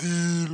The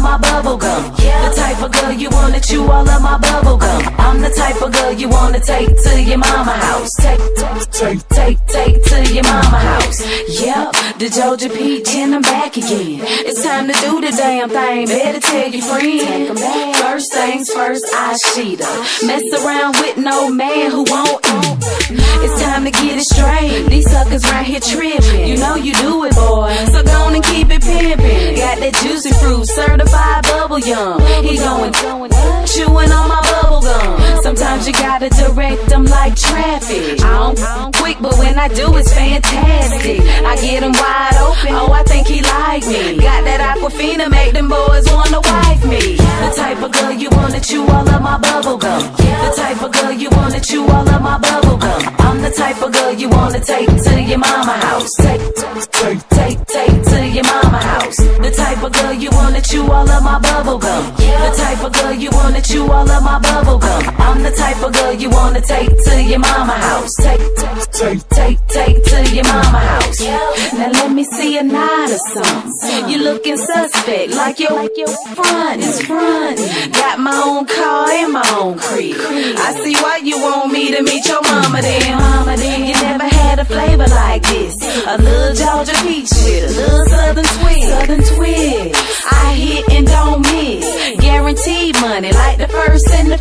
my bubble gum. The type of girl you wanna chew all of my bubble gum. I'm the type of girl you wanna take to your mama house. Take, take, take, take, take to your mama house. Yep, the Georgia Peach and I'm back again. It's time to do the damn thing. Better tell your friend. First things first, I sheet her. Mess around with no man who won't. It's time to get it straight. These suckers right here tripping. Juicy fruit, certified bubble yum. He going, chewing on my bubble gum. Sometimes you gotta direct them like traffic. I don't, quick, but when I do, it's fantastic. I get him wide open. Oh, I think he like me. Got that aquafina, make them boys wanna wife me. The type of girl you wanna chew all of my bubble gum. The type of girl you wanna chew all of my bubble gum. I'm the type of girl you wanna take to your mama house. Take, take, take, take type of girl you wanna chew all of my bubble gum. The type of girl you wanna chew all of my bubble gum. I'm the type of girl you wanna take to your mama house. Take, take, take, take to your mama house. Now let me see a nod or something. You looking suspect, like your your front is front. Got my own car and my own crib. I see why you want me to meet your mama then. Mama then,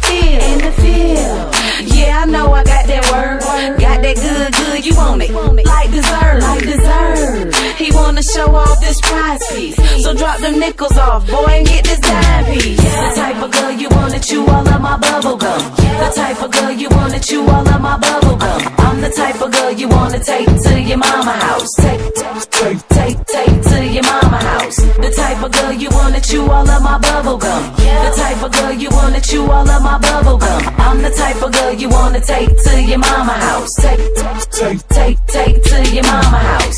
field. In the field. Yeah, I know I got that word. Got that good, good. You want it like dessert. Like dessert. He wanna show off this prize piece. So drop them nickels off, boy, and get this dime piece. The type of girl you wanna chew all of my bubble gum. The type of girl you wanna chew all of my bubble gum. I'm the type of girl you wanna take to your mama house. Take, wanna chew all of my bubble gum. The type of girl you wanna chew all of my bubble gum. I'm the type of girl you wanna take to your mama house. Take, take, take, take to your mama house.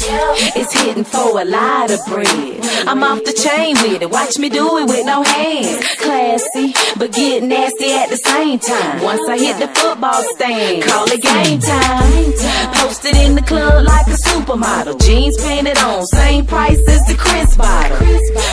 It's hitting for a lot of bread. I'm off the chain with it. Watch me do it with no hands. Classy, but get nasty at the same time. Once I hit the football stand, call it game time. Posted supermodel. Jeans painted on, same price as the Cris bottle.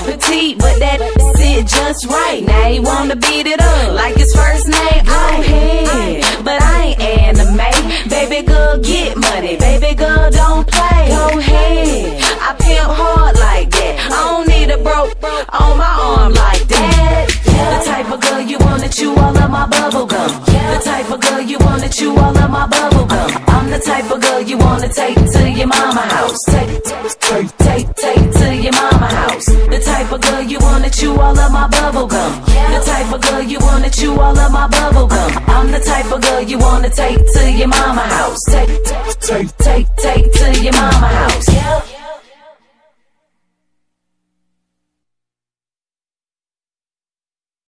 Petite, but that sit just right. Now he wanna beat it up like his first name. Go ahead, but I ain't anime. Baby girl, get money. Baby girl, don't play. Go ahead, I pimp hard like that. I don't need a broke on my arm like that. The type of girl you wanna chew all of my bubble gum. The type of girl you wanna chew all of my bubble gum. I'm the type of girl you wanna take to your mama house. Take, take, take, take to your mama house. The type of girl you wanna chew all of my bubble gum. The type of girl you wanna chew all of my bubble gum. I'm the type of girl you wanna take to your mama house. Take, take, take, take to your mama house.